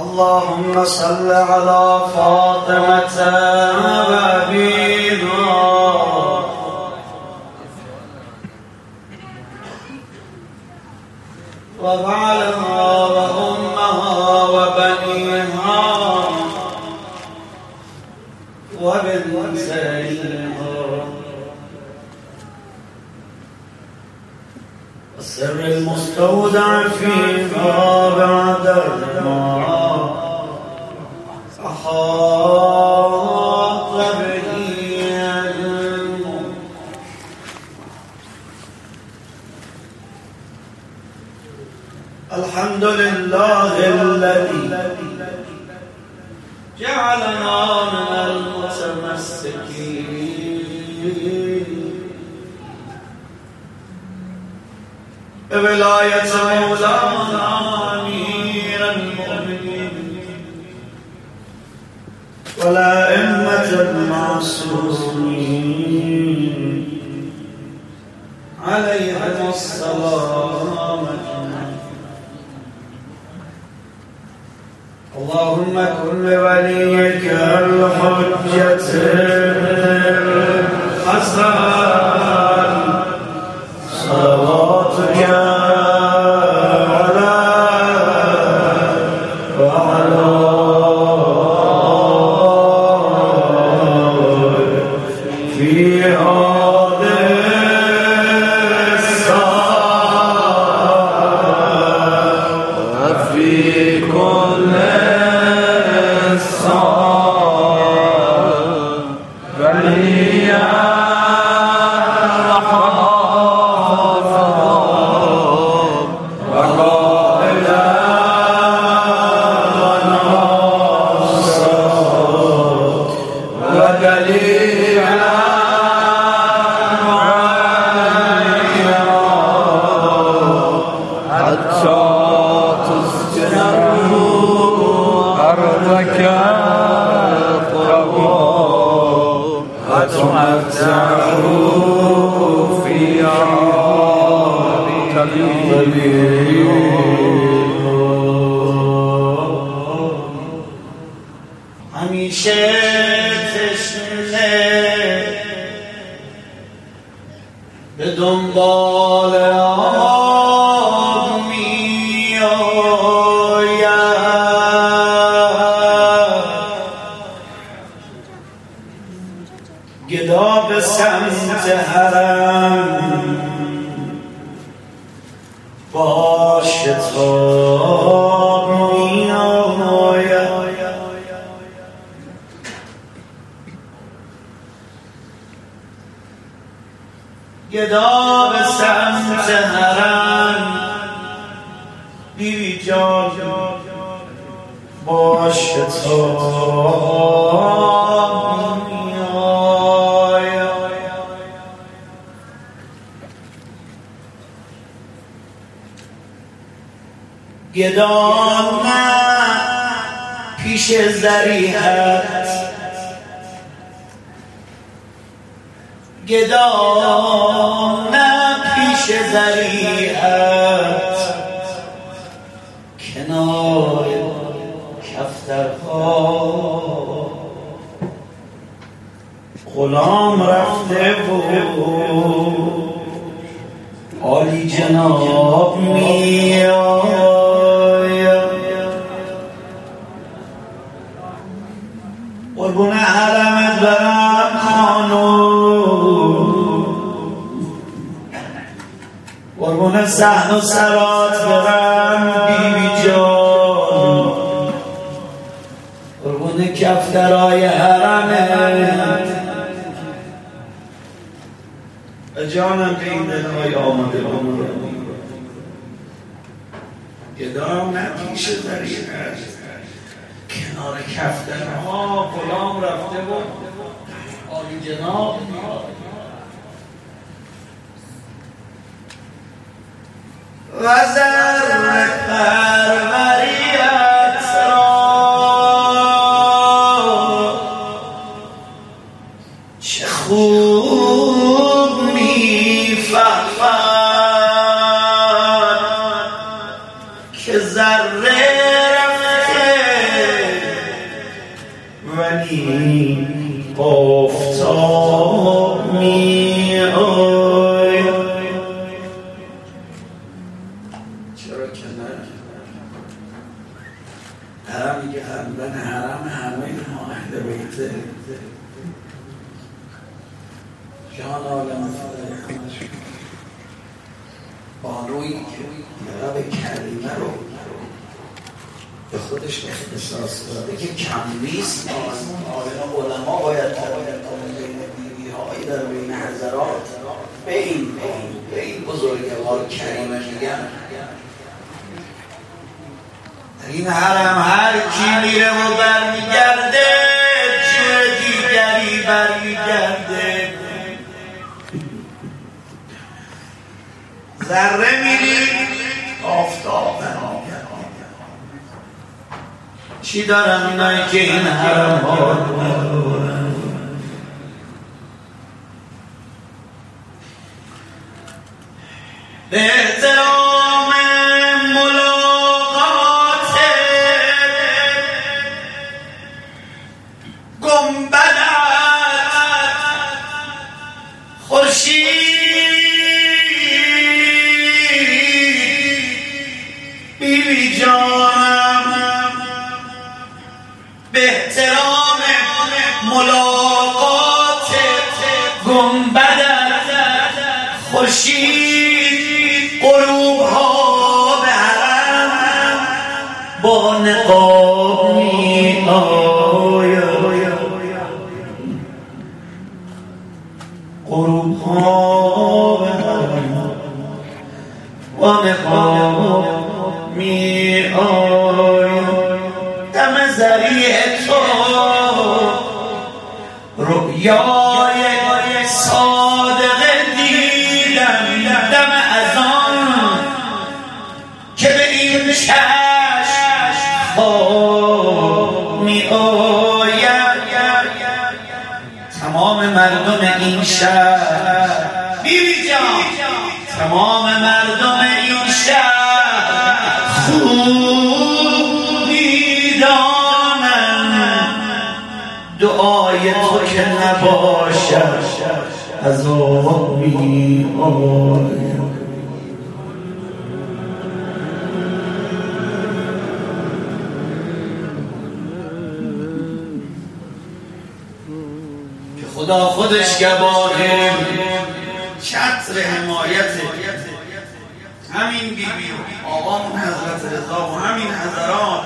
اللهم صل على فاطمة وأبينا وبعلها وأمها وبنيها وبنتيها السر المستودع فيها بعد الماء Allah. المعصومين عليهم السلام اللهم كن لوليك الحجة. همیشه گدان نه پیش زریحت کنار کفترها. غلام رفته بود عالی جناب می قربون سحن و سرات برم بیبی جان. قربون کفترای حرمت جانم به این دلهای آمده بمونه گدام نه پیش دریقت کنار کفترها غلام رفته بود. عالی جناب و زر پروریت را چه خوب چی دارن اینایی که این حرم این چشم خواب می آید. تمام مردم این شهر. بیبی جان. تمام مردم این شهر خوب می‌دانم دعای تو که نباشد از آبی آید خدا خودش گواهه. چتر حمایت. همین بیبی بی آقامون حضرت رضا و همین حضرات.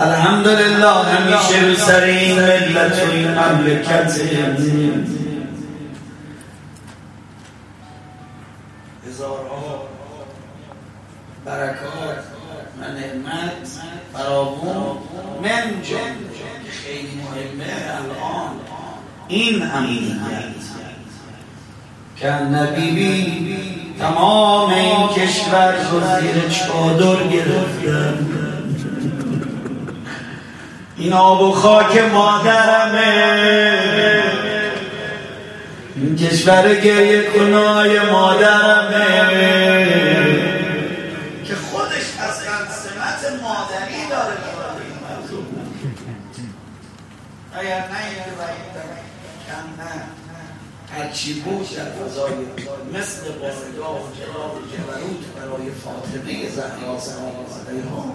الحمدلله همیشه رو سر این ملت و این مملکت این امنیت که نبیبی تمام این کشور رو زیر چادر گرفتن. این آب و خاک مادرمه. این کشور گریه کنای مادرمه که خودش از سمت مادری داره اگر نه اینکه کم نه هرچی بود در فضای مثل بارگاه و جلال جبروت برای فاطمه زهرا سلام علیها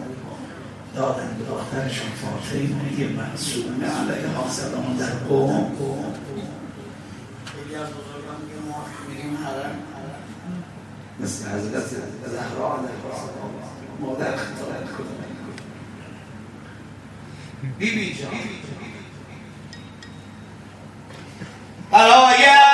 دادن به دخترشون فاطمه معصومه علیها سلام در قوم. خیلی از بزرگان که ما میریم حرم مثل حضرت زهرا علیها مادر خطابت کنه بیبی جان. برای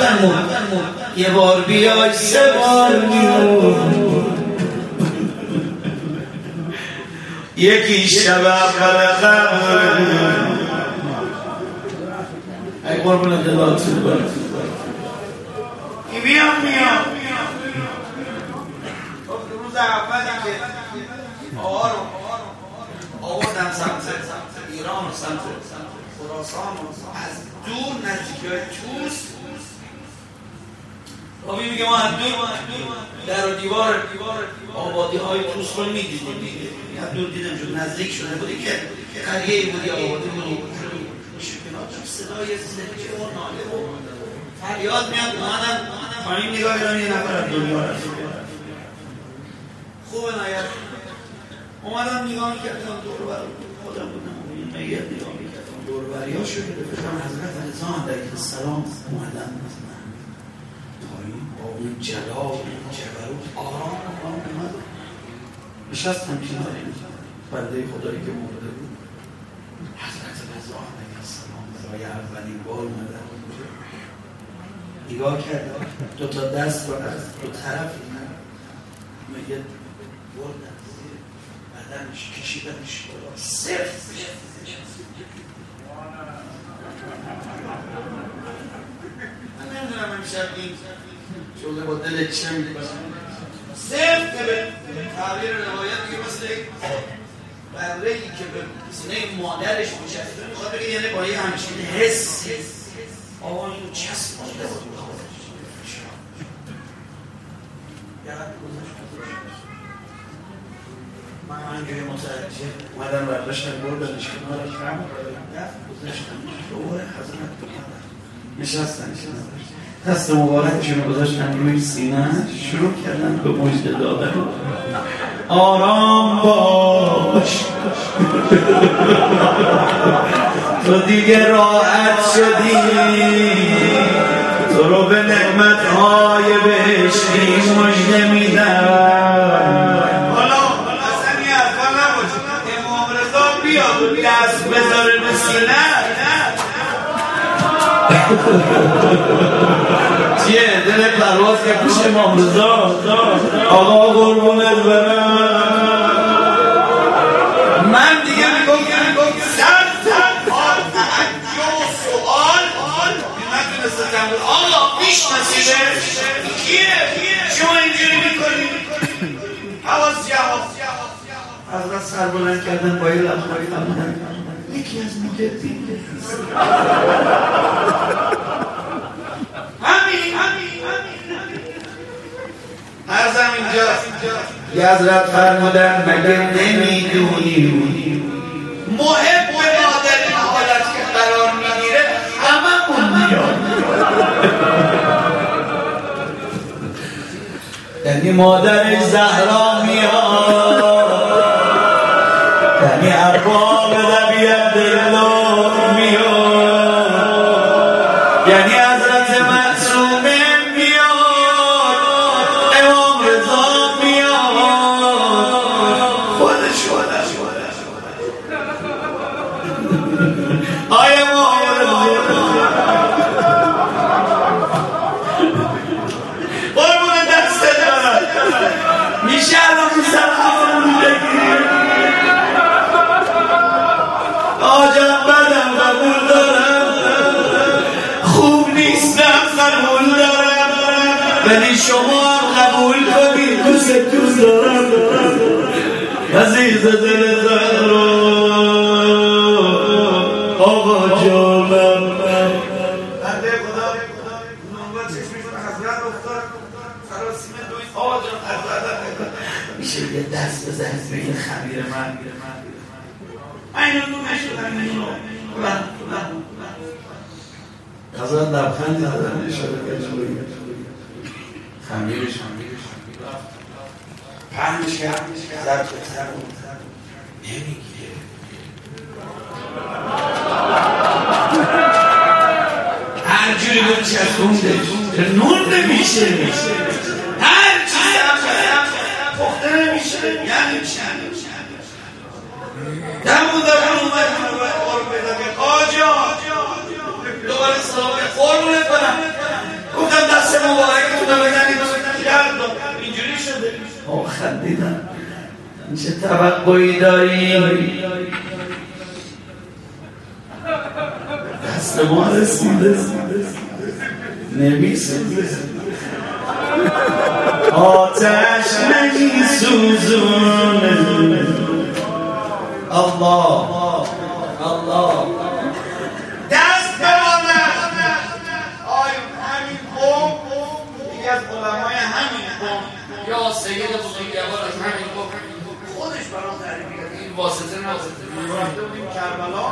نفرمود یه بار بیای سه بار میاد یکی شب اول قبل. ای قربون دلاتون برد میام میام. روز اولی که آقا رو آوردم سمت ایران و سمت خراسان از دور نزدیکی های توس. آبی میگه ما از دور در و دیوار آبادی های توس رو می‌دیدیم. دیگه دور دیدم شد نزدیک شده بودی که قریه بودی آبادی بودی. صدای زنجه و ناله و فریاد میاد اومدم پایین نگاه کردم یه نفر از دنیا رفت خوبه ناید اومدم نگاه کردم دور بر خودم بودم. این نگاه می‌کردم. دور بری ها شده بفرم حضرت رضا علیه السلام اومدم با اون جلال اون جبروت آرام آرام. اومد نشستم کنار این بنده خدایی که مرده بود. حضرت رضا علیه السلام برای اولین بار اومدم نگاه کرد دو تا دست رو از دو طرف میگه بردن زیر بدنش کشیدنش بالا. صرف من نمی‌دونم امشب این شغل با دل چه می‌کنم صرف به تعبیر روایت که مثل بره ای که به سینه مادرش نشسته می‌خواد بگه یعنی با یه همچین حسی آقا اینو چسبانده بود من همینجوری متوجه اومدم برداشتم بردنش کنارش هم گذاشتم. دوباره حضرت نشستن دست مبارکشون رو گذاشتن روی سینه شروع کردن. به مجد دادن. آرام باش. تو دیگه راحت شدی. تو رو به نعمت های بهشتی مجده میدم حالا اصلا این حرفا نباشه. امام رضا بیاد دست بذاره به سینه. دل پرواز که پیش امام رضا آقا قربونت برم. من دیگه میگم سر سوال سوال. نتونسته آقا میشناسیدش کیه؟ شما اینجوری می‌کنی؟ حواظ جواب. حضرت سر بلند کردن با این لبخایی یکی از محبین همین همین ارزم اینجا. یه حضرت فرمودن مگه نمی‌دونی؟ محب نادر حالت که قرار می‌گیره همه میاد. یعنی مادر زهرا میاد یعنی ارباب نبی عبدالله میاد. یعنی کنید دوست دوست دارم عزیز دل زهرا آقا جانم بنده خدا چشمی کنه حضرت افتاد سراسیم دوی آقا جان میشه یه دست بزنید به این خمیر من من اینو نو نشدم اینو حضرت لبخند زدن اشاره کردن خمیرش پهنش کرد به تر نمی‌گیره. هر جوری بود چسبونده نون نمیشه. هر چیز پخته نمیشه. یعنی دمون دارم اومد قرب پیدا کرد آجا دوباره سلام قربونت برم. گفتم دست مبارکتون رو کردم اینجوری شده. آه خندیدم. چه توقعی داری؟ دست ما رسیده. نمیسوزه آتش نمی سوزونه الله الله دست بماند آی همین قوم یکی از علمای همین قوم سید بزرگوارش همین قوم خودش برام تعریف کرد این واسطه نواسطه رفته بودیم کربلا.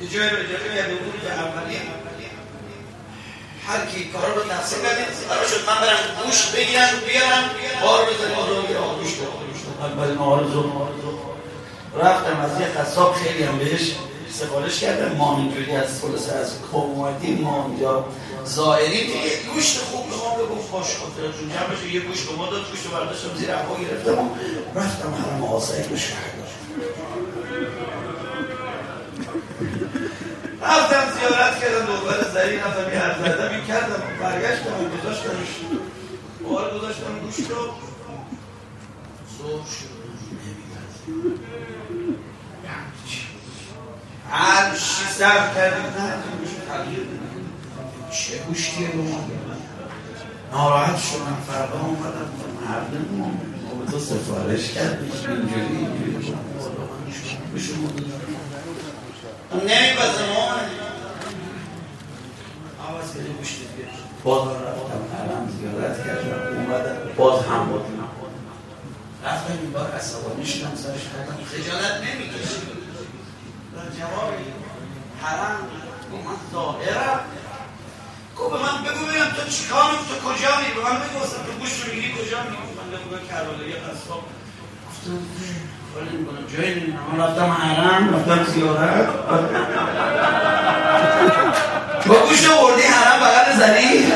یه جای رو اجازه کرده بود که اولی هر کی کارا رو تقسیم کردیم قرار شد من برم گوش بگیرم بیارم بار بزنیم رو بگیرم گوش بخوریم اولین آرزو. رفتم از یه قصاب خیلی هم بهش سفارش کردم. ما اینجوری از خلاصه از قوم اومدیم ما اینجا زائری دیگه گوشت خوب بگو خوش خاطر جون. جمعش یه گوشت به ما داد گوشت رو برداشتم زیر هوا گرفتم رفتم حرم آسایی گوش کردم. رفتم زیارت کردم دختر زری رفتم یه حرف زدم این کردم برگشتم و گذاشتمش. بار گذاشتم گوشت رو. ظهر شد. هر چی صرف کردیم نه تغییر. چه گوشتیه به ما ناراحت شدم فردا اومدم مردم ما. به تو سفارش کردیم. اینجوری اینجوری به شما نمیپسه مامان آواز خیلی گوشت بیار باز رفتم حرم زیارت کردم. اومدم. باز هم بود رفتم این بار عصبانی شدم سرش کردم. خجالت نمی‌کشی جواب حرم. من ظاهرم. گفت به من بگو ببینم تو چیکار؟ تو کجا میری؟ به من بگو اصلا تو گوش رو میگی کجا میری؟ من بگو کربلایی قصاب گفتم کاری می‌کنم جایی نمی‌دونم رفتم حرم رفتم زیارت. با گوش رو بردی حرم بغل زنی؟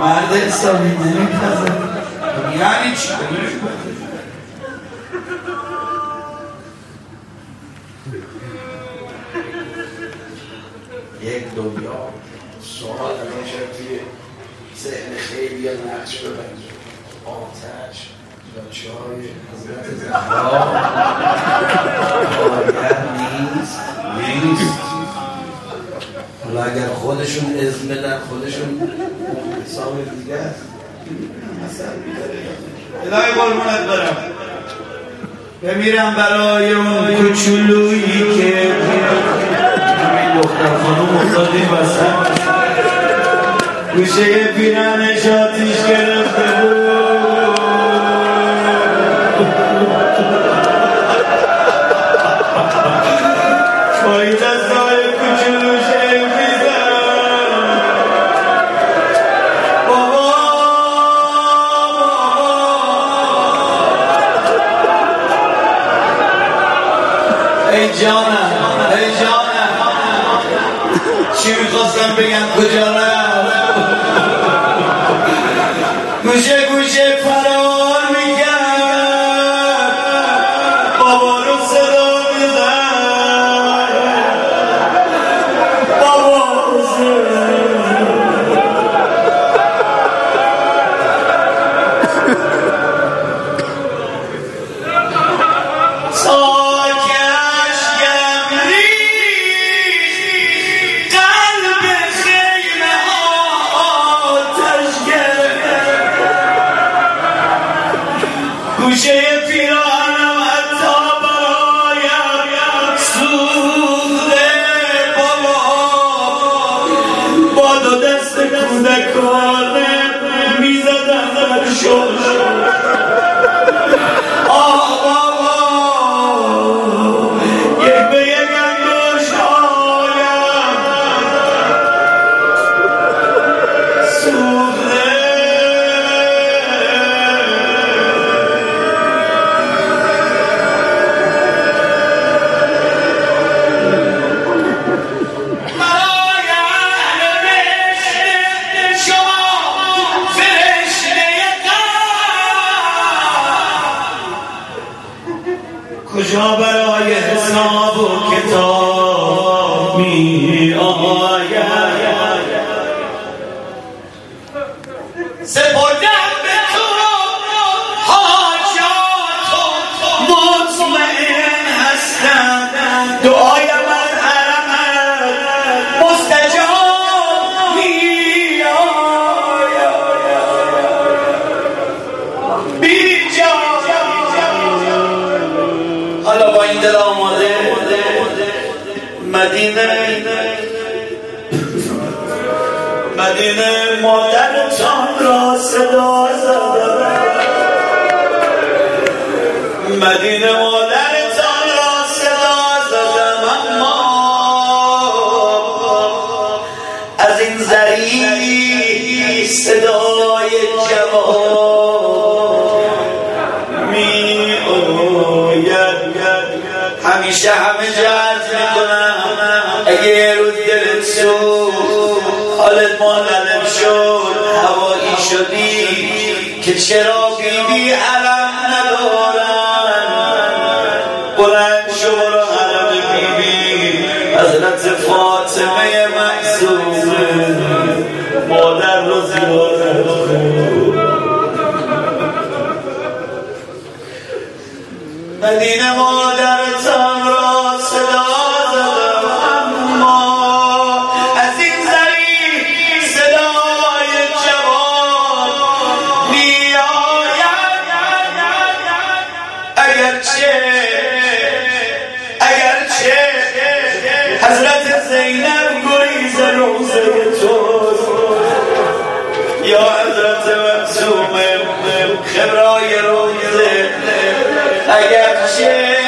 مرد حسابی نمیپذه یعنی چی یک دنیا سوال میشه توی ذهن خیلی نقش ببند آتش یا چای حضرت زهرا کارگر نیست نیست حالا اگر خودشون اذن بدن خودشون حساب دیگه است. الهی قربونت برم. بمیرم برای اون کوچولویی که همین دختر خانم افتادی وسط Hüseyin'e bina necat işkele می‌زدم شوش قدیم مادرتان را صدا زدم مدینه Get shit on. حضرت زینب گریز روزه توست یا حضرت مقصوم خبرای روزه اگرچه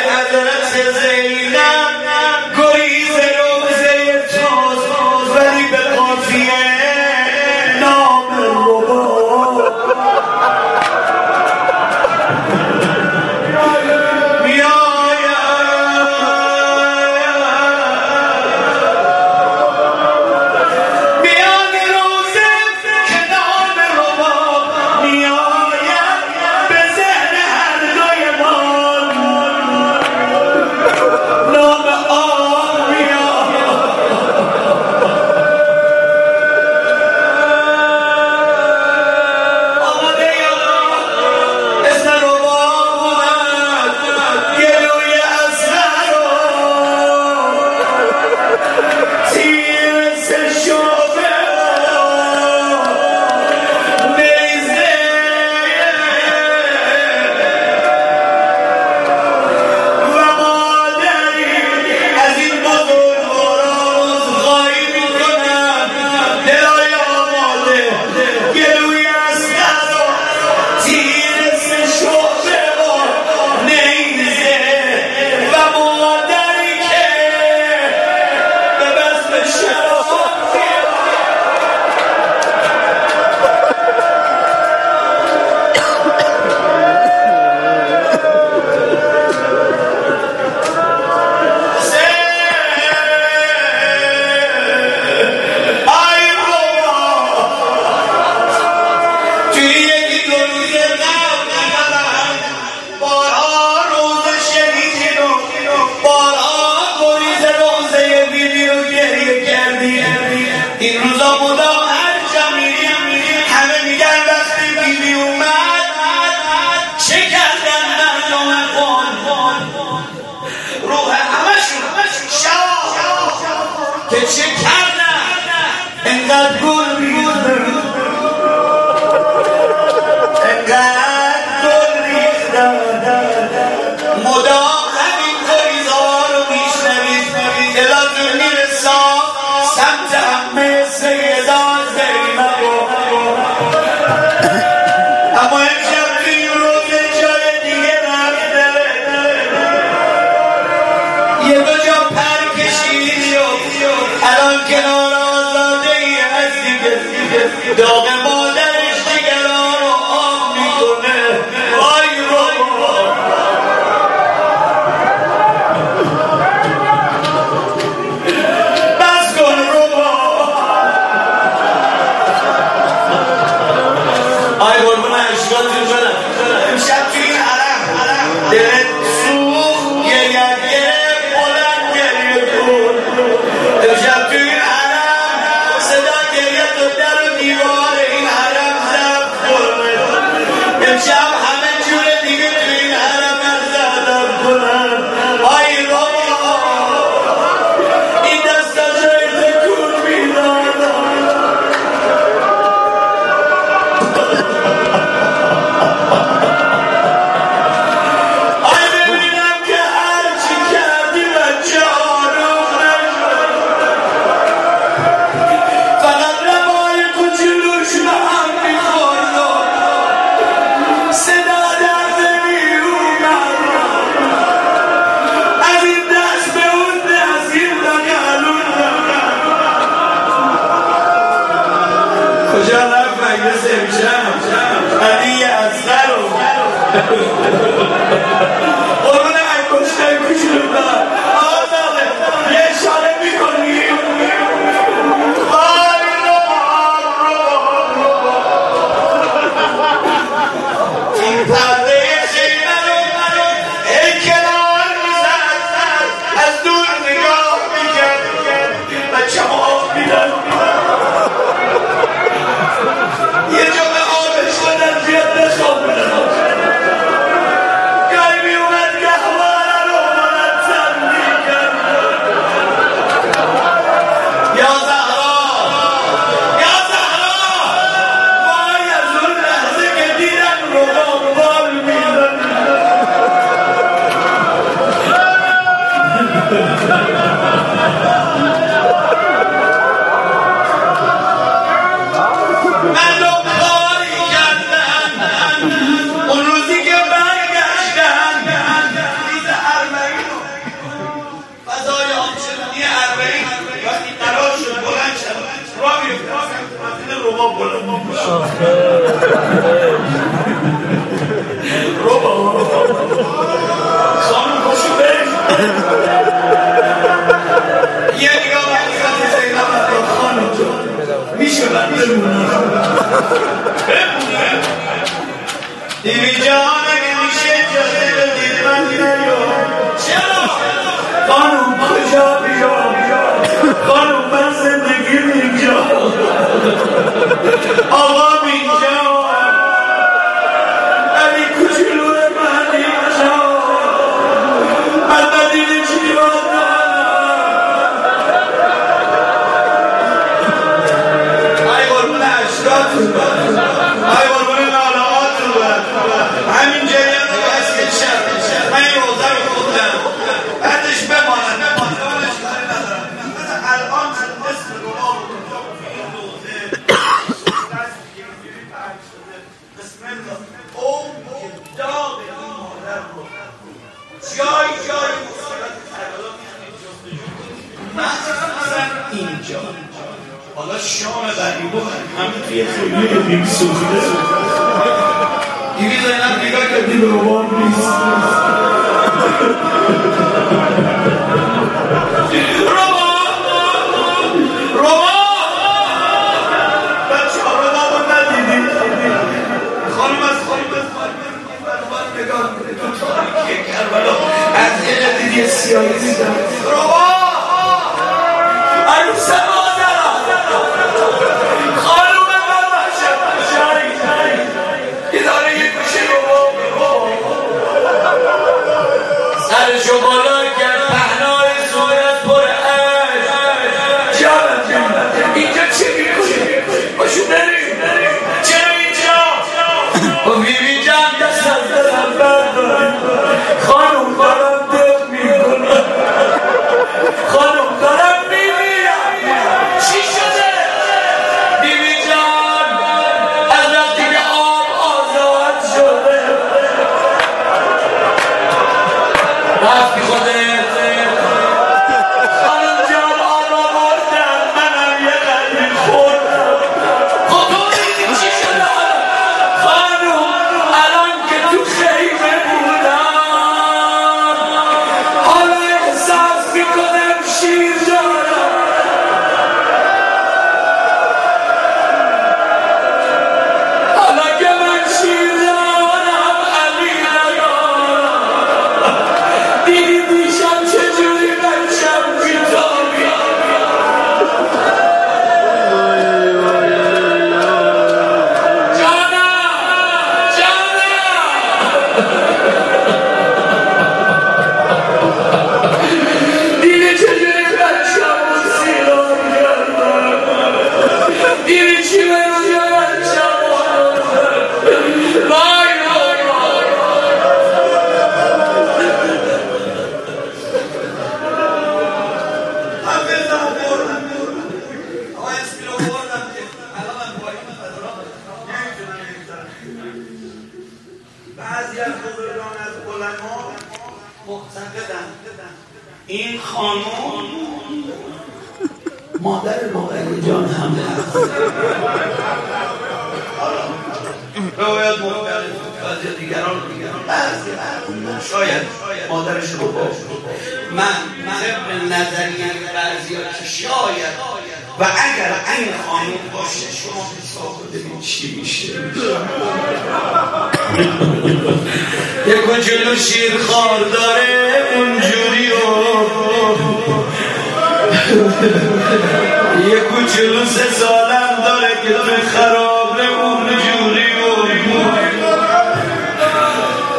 Don't.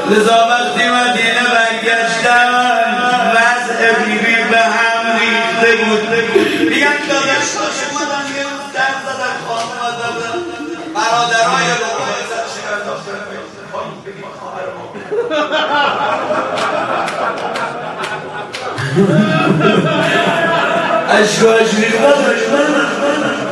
لذا وقتی مدینه برگشتن. وضع بیبی به هم ریخته بود. میگن دادش باشه مدن یه روز در زدن خانم دادن. برادرهای رو اشکاش ریختن من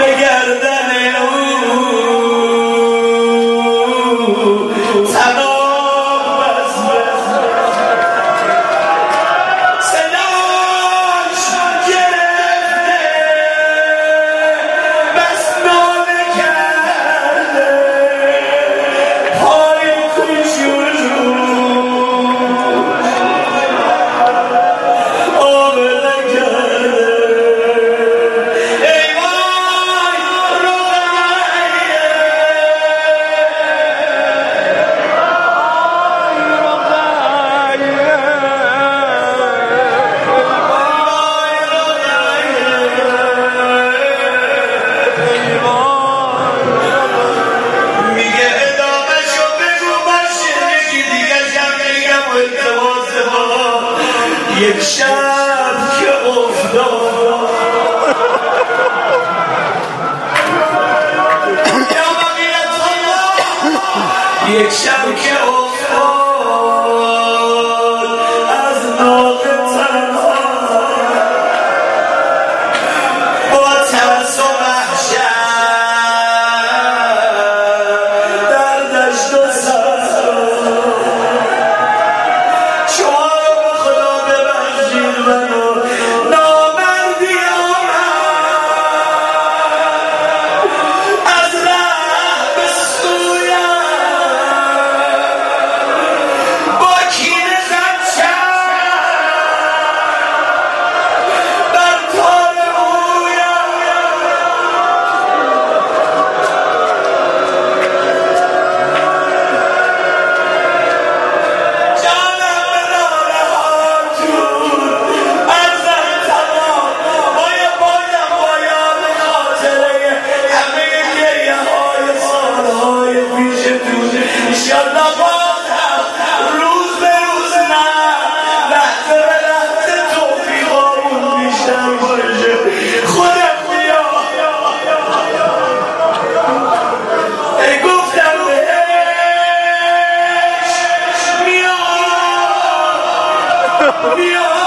They got a name. میام